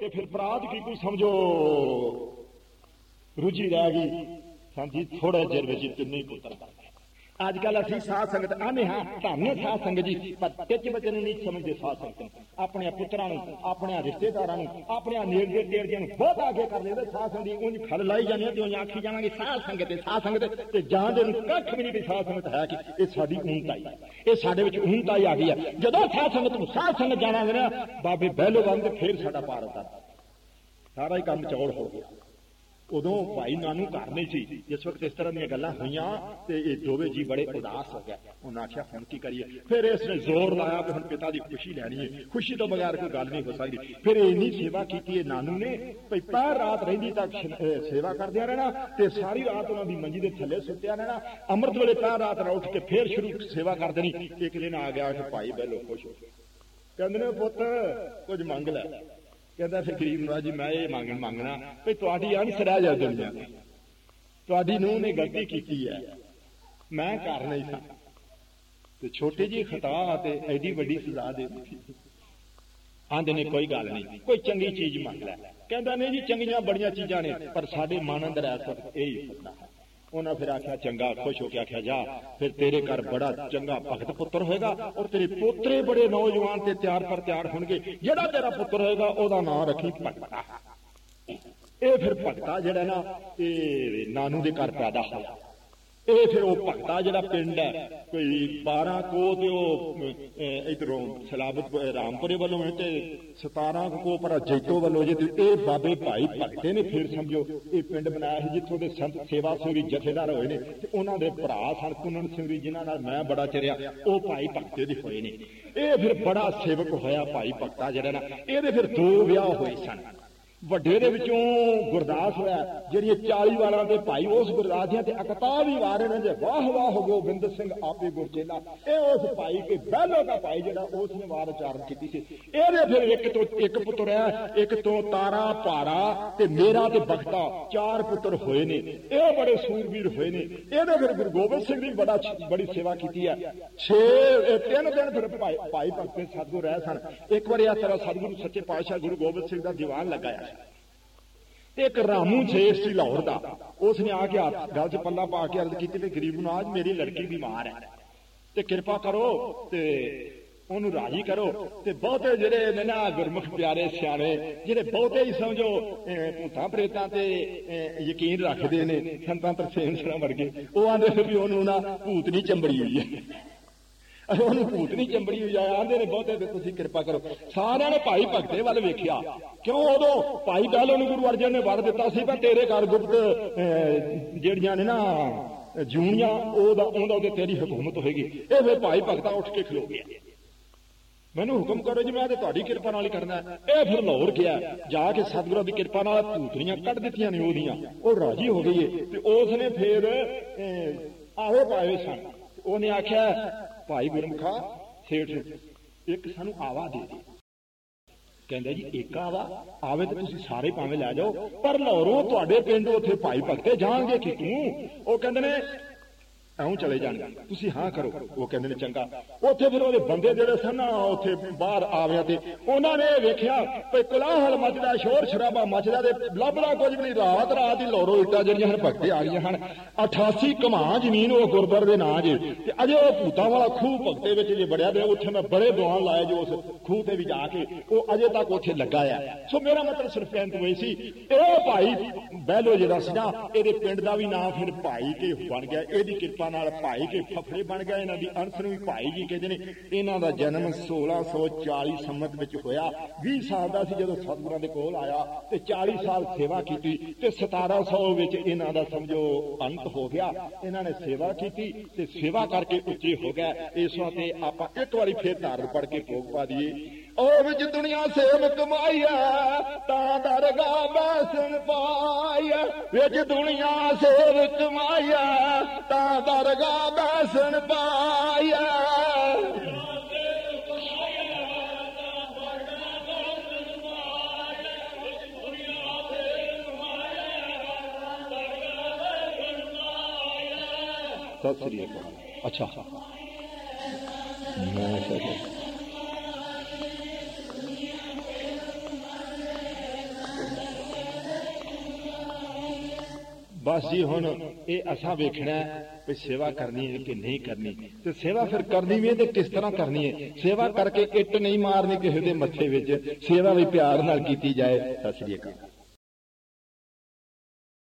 ਤੇ ਫਿਰ ਪ੍ਰਾਤ ਕੀ ਕੋਈ ਸਮਝੋ। ਰੁਚੀ ਰਹਿ ਗਈ। ਸੰਜੀ ਥੋੜੇ ਚਿਰ ਵਿੱਚ ਤਿੰਨੇ ਪੁੱਤਰ ਅੱਜ ਕੱਲ ਅਸੀਂ ਸਾਧ ਸੰਗਤ ਆਨੇ ਹਾਂ ਧੰਨ ਸਾਧ ਸੰਗਤ ਜੀ, ਪਰ ਟਿੱਚ ਬਚਨ ਨਹੀਂ ਸਮਝਦੇ ਸਾਧ ਸੰਗਤ। ਆਪਣੇ ਪੁੱਤਰਾਂ ਨੂੰ ਆਪਣੇ ਰਿਸ਼ਤੇਦਾਰਾਂ ਨੂੰ ਆਪਣੇ ਨੇੜੇ ਡੇੜਿਆਂ ਨੂੰ ਬਹੁਤ ਅੱਗੇ ਕਰ ਲੈਂਦੇ ਸਾਧ ਸੰਗਤ ਦੀ ਉਂਝ ਖਲ ਲਾਈ ਜਾਂਦੇ ਤੇ ਉਂਝ ਆਖੀ ਜਾਵਾਂਗੇ ਸਾਧ ਸੰਗਤ ਤੇ ਸਾਧ ਸੰਗਤ ਤੇ। ਜਾਣਦੇ ਨੂੰ ਕੱਖ ਵੀ ਨਹੀਂ ਵੀ ਸਾਧ ਸੰਗਤ ਹੈ ਕਿ ਇਹ ਸਾਡੀ ਊਂਤਾਈ ਇਹ ਸਾਡੇ ਵਿੱਚ ਊਂਤਾਈ ਆ ਗਈ ਹੈ। ਜਦੋਂ ਸਾਧ ਸੰਗਤ ਨੂੰ ਸਾਧ ਸੰਗਤ ਜਾਣਾਂਗੇ ਨਾ, ਬਾਬੇ ਬਹਿਲੋ ਬੰਦ ਫੇਰ ਸਾਡਾ ਭਾਰਤ ਉਤਰ ਸਾਰਾ ਹੀ ਕੰਮ ਚੌੜ ਹੋ ਗਿਆ। ਉਦੋਂ ਭਾਈ ਨਾਨੂ ਘਰ ਨਹੀਂ ਸੀ। ਜਿਸ ਵਕਤ ਇਸ ਤਰ੍ਹਾਂ ਦੀਆਂ ਗੱਲਾਂ ਹੋਈਆਂ ਤੇ ਇਹ ਦੋਵੇਂ ਜੀ ਬੜੇ ਉਦਾਸ ਹੋ ਗਏ। ਉਹਨਾਂ ਆਖਿਆ, ਹੁਣ ਕੀ ਕਰੀਏ? ਫਿਰ ਇਸ ਨੇ ਜ਼ੋਰ ਲਾਇਆ ਕਿ ਹੁਣ ਪਿਤਾ ਦੀ ਖੁਸ਼ੀ ਲੈਣੀ ਹੈ। ਖੁਸ਼ੀ ਤੋਂ ਬਗੈਰ ਕੋਈ ਗੱਲ ਨਹੀਂ ਹੋ ਸਕਦੀ। ਫਿਰ ਇੰਨੀ ਸੇਵਾ ਕੀਤੀ, ਇਹ ਨਾਨੂ ਨੇ ਭਈ ਪਹਿਰ ਰਾਤ ਰਹਿੰਦੀ ਤੱਕ ਸੇਵਾ ਕਰਦਿਆਂ ਰਹਿਣਾ ਤੇ ਸਾਰੀ ਰਾਤ ਉਹਨਾਂ ਦੀ ਮੰਜੀ ਦੇ ਥੱਲੇ ਸੁੱਤਿਆ ਰਹਿਣਾ। ਅੰਮ੍ਰਿਤ ਵੇਲੇ ਪਹਿਰ ਰਾਤ ਨਾ ਉੱਠ ਕੇ ਫਿਰ ਸ਼ੁਰੂ ਸੇਵਾ ਕਰ ਦੇਣੀ। ਇੱਕ ਦਿਨ ਆ ਗਿਆ ਕਿ ਭਾਈ ਬੈਲੋ ਖੁਸ਼ ਹੋ ਕਹਿੰਦੇ ਨੇ, ਪੁੱਤ, ਕੁਝ ਮੰਗ ਲੈ। ਕਹਿੰਦਾ ਫਿਰ ਗਰੀਬ ਨਵਾਜ ਜੀ ਮੈਂ ਇਹ ਮੰਗ ਮੰਗਣਾ ਵੀ ਤੁਹਾਡੀ ਅਣਸ ਰਹਿ ਜਾ ਦੁਨੀਆ। ਤੁਹਾਡੀ ਨੂੰ ਨੇ ਗਲਤੀ ਕੀਤੀ ਹੈ। ਮੈਂ ਕਰ ਨਹੀਂ ਸਾਂ। ਤੇ ਛੋਟੀ ਜੀ ਖਤਾ ਤੇ ਐਡੀ ਵੱਡੀ ਸਜ਼ਾ ਦੇ ਦਿੱਤੀ। ਆਂਦੇ ਨੇ, ਕੋਈ ਗੱਲ ਨਹੀਂ, ਕੋਈ ਚੰਗੀ ਚੀਜ਼ ਮੰਗ ਲੈ। ਕਹਿੰਦਾ, ਨਹੀਂ ਜੀ, ਚੰਗੀਆਂ ਬੜੀਆਂ ਚੀਜ਼ਾਂ ਨੇ, ਪਰ ਸਾਡੇ ਮਨ ਅੰਦਰ ਐਸ ਇਹ ਹੀ ਹੁੰਦਾ ਹੈ। ਉਹਨਾਂ ਫਿਰ ਆਖਿਆ, ਚੰਗਾ, ਖੁਸ਼ ਹੋ ਕੇ ਆਖਿਆ, ਜਾ, ਫਿਰ ਤੇਰੇ ਘਰ ਬੜਾ ਚੰਗਾ ਭਗਤ ਪੁੱਤਰ ਹੋਏਗਾ ਔਰ ਤੇਰੇ ਪੋਤਰੇ ਬੜੇ ਨੌਜਵਾਨ ਤੇ ਤਿਆਰ ਪਰ ਤਿਆਰ ਹੋਣਗੇ। ਜਿਹੜਾ ਤੇਰਾ ਪੁੱਤਰ ਹੋਏਗਾ, ਉਹਦਾ ਨਾਂ ਰੱਖੀ ਭਗਤਾ। ਇਹ ਫਿਰ ਭਗਤਾ ਜਿਹੜਾ ਨਾ, ਇਹ ਨਾਨੂ ਦੇ ਘਰ ਪੈਦਾ ਹੋਇਆ। ਇਹ ਫਿਰ ਉਹ ਭਗਤਾ ਜਿਹੜਾ ਪਿੰਡ ਹੈ, ਕੋਈ 12 ਕੋ ਤੇ ਉਹ ਇਧਰੋਂ ਸਲਾਬਤ ਰਾਮਪੁਰੇ ਵੱਲੋਂ ਤੇ 17 ਕੋ ਪਰ ਜੈਤੋ ਵੱਲੋਂ ਜੇ ਇਹ ਬਾਬੇ ਭਾਈ ਭਗਤੇ ਨੇ ਫਿਰ ਸਮਝੋ, ਇਹ ਪਿੰਡ ਬਣਾਇਆ ਸੀ ਜਿੱਥੋਂ ਦੇ ਸੰਤ ਸੇਵਾ ਸਿੰਘ ਜਥੇਦਾਰ ਹੋਏ ਨੇ ਤੇ ਉਹਨਾਂ ਦੇ ਭਰਾ ਸਨ, ਕੁਨਨ ਸਿੰਘ ਜੀ, ਜਿਨ੍ਹਾਂ ਨਾਲ ਮੈਂ ਬੜਾ ਚਰਿਆ, ਉਹ ਭਾਈ ਭਗਤੇ ਦੇ ਹੋਏ ਨੇ। ਇਹ ਫਿਰ ਬੜਾ ਸੇਵਕ ਹੋਇਆ ਭਾਈ ਭਗਤਾ ਜਿਹੜਾ ਨਾ, ਇਹਦੇ ਫਿਰ ਦੋ ਵਿਆਹ ਹੋਏ ਸਨ। ਵੱਡੇ ਦੇ ਵਿੱਚੋਂ ਗੁਰਦਾਸ ਹੋਇਆ, ਜਿਹੜੀਆਂ 40 ਵਾਲਾਂ ਦੇ ਭਾਈ, ਉਸ ਗੁਰਦਾਸ ਦੀਆਂ ਤੇ ਅਕਤਾ ਵੀ ਵਾਰੇ ਨੇ ਵਾਹ ਵਾਹ ਗੋਬਿੰਦ ਸਿੰਘ ਆਪੇ ਗੁਰਚੇਲਾ। ਇਹ ਉਸ ਭਾਈ ਕੇ ਬਹਿਲੋ ਦਾ ਭਾਈ ਜਿਹੜਾ ਉਸ ਨੇ ਵਾਰ ਉਚਾਰਨ ਕੀਤੀ ਸੀ। ਇਹਦੇ ਫਿਰ ਇੱਕ ਤੋਂ ਇੱਕ ਪੁੱਤਰ ਹੈ, ਇੱਕ ਤੋਂ ਤਾਰਾ ਭਾਰਾ ਤੇ ਮੇਰਾ ਤੇ ਬਖਤਾ, ਚਾਰ ਪੁੱਤਰ ਹੋਏ ਨੇ। ਇਹ ਬੜੇ ਸੂਰਬੀਰ ਹੋਏ ਨੇ। ਇਹਦੇ ਫਿਰ ਗੁਰੂ ਗੋਬਿੰਦ ਸਿੰਘ ਦੀ ਬੜਾ ਬੜੀ ਸੇਵਾ ਕੀਤੀ ਹੈ। 6 ਤਿੰਨ ਦਿਨ ਫਿਰ ਭਾਈ ਭਾਈ ਭਗਤ ਸਤਗੁਰ ਰਹਿ ਸਨ। ਇੱਕ ਵਾਰੀ ਇਸ ਤਰ੍ਹਾਂ ਸਤਗੁਰੂ, ਸੱਚੇ ਪਾਤਸ਼ਾਹ ਗੁਰੂ ਗੋਬਿੰਦ ਸਿੰਘ ਦਾ ਦੀਵਾਨ ਲਗਾਇਆ। ਤੇ ਇੱਕ ਰਾਮੂ ਛੇਸ ਸੀ ਲਾਹੌਰ ਦਾ। ਉਸ ਨੇ ਆ ਕੇ ਹੱਥ ਗੱਲ 'ਚ ਪੱਲਾ ਪਾ ਕੇ ਅਰਜ਼ ਕੀਤੀ ਵੀ ਗਰੀਬ ਨੂੰ ਆਜ ਮੇਰੀ ਲੜਕੀ ਬਿਮਾਰ ਹੈ। ਤੇ ਕਿਰਪਾ ਕਰੋ ਤੇ ਉਹਨੂੰ ਰਾਜੀ ਕਰੋ ਤੇ ਬਹੁਤੇ ਜਿਹੜੇ ਨੇ ਨਾ ਗੁਰਮੁਖ ਪਿਆਰੇ ਸਿਆਣੇ, ਜਿਹੜੇ ਬਹੁਤੇ ਹੀ ਸਮਝੋ ਭੂਤਾਂ ਪ੍ਰੇਤਾਂ ਤੇ ਯਕੀਨ ਰੱਖਦੇ ਨੇ, ਸੰਤਾਂ ਤਰਸੇਮ ਸਰਾਂ ਵਰਗੇ। ਉਹ ਆਂਦੇ ਵੀ ਉਹਨੂੰ ਨਾ ਭੂਤ ਨਹੀਂ ਚੰਬੜੀ ਹੋਈ ਹੈ। ਉਹਨੂੰ ਭੂਤ ਨਹੀਂ ਚੰਬੜੀ ਹੋਈ ਆ ਆਂਦੇ ਨੇ ਬਹੁਤੇ ਤੇ ਤੁਸੀਂ ਕਿਰਪਾ ਕਰੋ। ਸਾਰਿਆਂ ਨੇ ਭਾਈ ਭਗਤੇ ਵੱਲ ਵੇਖਿਆ। ਕਿਉਂ ਉਦੋਂ? ਭਾਈ ਬਹਿਲੋ ਨੂੰ ਗੁਰੂ ਅਰਜਨ ਨੇ ਵਰ ਦਿੱਤਾ ਸੀ, ਪਰ ਤੇਰੇ ਘਰ ਗੁਪਤ ਜਿਹੜੀਆਂ ਨੇ ਨਾ ਜੂਨੀਆਂ ਉਹਦਾ ਉਹਦਾ ਤੇ ਤੇਰੀ ਹਕੂਮਤ ਹੋਏਗੀ। ਇਹ ਫਿਰ ਭਾਈ ਭਗਤਾ ਉੱਠ ਕੇ ਖਲੋ ਗਿਆ ਮੈਨੂੰ ਹੁਕਮ ਕਰੋ ਜੀ, ਮੈਂ ਤੇ ਤੁਹਾਡੀ ਕਿਰਪਾ ਨਾਲ ਹੀ ਕਰਨਾ ਇਹ ਫਿਰ ਲਾਹੌਰ ਗਿਆ। ਜਾ ਕੇ ਸਤਿਗੁਰਾਂ ਦੀ ਕਿਰਪਾ ਨਾਲ ਭੂਤਨੀਆਂ ਕੱਢ ਦਿੱਤੀਆਂ ਨੇ ਉਹਦੀਆਂ। ਉਹ ਰਾਜੀ ਹੋ ਗਈ ਤੇ ਉਸ ਨੇ ਫਿਰ ਆਹੋ ਪਾਏ ਸਨ। ਉਹਨੇ ਆਖਿਆ ਭਾਈ ਗੁਰਮਖਾ ਸੇਠ, ਇੱਕ ਸਾਨੂੰ ਆਵਾ ਦੇ ਦੇ। ਕਹਿੰਦਾ ਜੀ, ਇੱਕ ਆਵਾ, ਆਵੇ ਤੇ ਤੁਸੀਂ ਸਾਰੇ ਭਾਵੇਂ ਲੈ ਜਾਓ, ਪਰ ਲਾਹੌਰੋਂ ਤੁਹਾਡੇ ਪਿੰਡ ਉੱਥੇ ਭਾਈ ਭਗਤੇ ਜਾਣਗੇ ਕਿ ਤੂੰ? ਉਹ ਕਹਿੰਦੇ ਨੇ ਐਉਂ ਚਲੇ ਜਾਣਗੇ ਤੁਸੀਂ ਹਾਂ ਕਰੋ, ਉਹ ਕਹਿੰਦੇ ਨੇ ਚੰਗਾ। ਉੱਥੇ ਫਿਰ ਉਹਦੇ ਬੰਦੇ ਜਿਹੜੇ ਸਨ ਉੱਥੇ ਬਾਹਰ ਆਵਿਆ ਤੇ, ਉਹਨਾਂ ਨੇ ਵੇਖਿਆ ਕਿ ਕਲਾਹਲ ਮਚਦਾ, ਸ਼ੋਰ ਸ਼ਰਾਬਾ ਮਚਦਾ ਤੇ ਲੱਭਦਾ ਕੁਝ ਵੀ ਨਹੀਂ। ਰਾਤ ਰਾਤ ਹੀ ਲੋਰੋ ਇੱਟਾਂ ਜਿਹੜੀਆਂ ਹਨ, ਭਗਤੇ ਆ ਗਈਆਂ ਹਨ। 88 ਕਮਾ ਜ਼ਮੀਨ ਉਹ ਗੁਰਦਰ ਦੇ ਨਾਂ ਜੇ। ਤੇ ਅਜੇ ਉਹ ਭੂਤਾਂ ਵਾਲਾ ਖੂਹ ਭਗਤੇ ਵਿੱਚ ਜੇ ਬੜਿਆ ਤੇ ਉੱਥੇ ਮੈਂ ਬੜੇ ਦੁਆਨ ਲਾਏ ਜੋ ਉਸ ਖੂਹ ਤੇ ਵੀ ਜਾ ਕੇ। ਉਹ ਅਜੇ ਤੱਕ ਉੱਥੇ ਲੱਗਾ ਆ। ਸੋ ਮੇਰਾ ਮਤਲਬ ਸਿਰਫ ਇੰਤ ਹੋਈ ਸੀ, ਇਹ ਭਾਈ ਬਹਿਲੋ ਜਿਹੜਾ ਸੀ ਨਾ ਇਹਦੇ ਪਿੰਡ ਦਾ ਵੀ ਨਾਂ ਫਿਰ ਭਾਈ ਕੇ ਬਣ ਗਿਆ। ਇਹਦੀ ਕਿਰਪਾ ਕਿਰਪਾ ਨਾਲ ਭਾਈ ਕੇ ਫਫੜੇ ਬਣ ਗਏ, ਇਹਨਾਂ ਦੀ ਅੰਸ਼ ਨੂੰ ਵੀ ਭਾਈ ਜੀ ਕਹਿੰਦੇ ਨੇ। ਇਹਨਾਂ ਦਾ ਜਨਮ 1640 ਸੰਮਤ ਵਿੱਚ ਹੋਇਆ। 20 ਸਾਲ ਦਾ ਸੀ ਜਦੋਂ ਸਤਿਗੁਰਾਂ ਦੇ ਕੋਲ ਆਇਆ ਤੇ 40 ਸਾਲ ਸੇਵਾ ਕੀਤੀ ਤੇ 1700 ਵਿੱਚ ਇਹਨਾਂ ਦਾ ਸਮਝੋ ਅੰਤ ਹੋ ਗਿਆ। ਇਹਨਾਂ ਨੇ ਸੇਵਾ ਕੀਤੀ ਤੇ ਸੇਵਾ ਕਰਕੇ ਉੱਚੇ ਹੋ ਗਏ। ਇਸ ਵਾਸਤੇ ਆਪਾਂ ਇੱਕ ਵਾਰੀ ਫੇਰ ਧਾਰਨ ਪੜ ਕੇ ਭੋਗ ਪਾ ਦਈਏ। ਉਹ ਵਿੱਚ ਦੁਨੀਆ ਸੇਵਕ ਮਾਇਆ ਤਾਂ ਦਰਗਾ ਬੈਸਣ ਪਾਇਆ ਵਿੱਚ ਦੁਨੀਆ ਸੇਵਕ ਮਾਇਆ ਤਾਂ ਦਰਗਾ ਬੈਸਣ ਪਾਇਆ ਸਤਿ ਬਸ ਜੀ ਹੁਣ ਇਹ ਅਸਾਂ ਵੇਖਣਾ ਵੀ ਸੇਵਾ ਕਰਨੀ ਹੈ ਕਿ ਨਹੀਂ ਕਰਨੀ। ਤੇ ਸੇਵਾ ਫਿਰ ਕਰਨੀ ਵੀ ਹੈ ਤੇ ਕਿਸ ਤਰ੍ਹਾਂ ਕਰਨੀ ਹੈ? ਸੇਵਾ ਕਰਕੇ ਇੱਟ ਨਹੀਂ ਮਾਰਨੀ ਕਿਸੇ ਦੇ ਮੱਥੇ ਵਿੱਚ। ਸੇਵਾ ਵੀ ਪਿਆਰ ਨਾਲ ਕੀਤੀ ਜਾਏ। ਸਤਿ ਸ੍ਰੀ ਅਕਾਲ।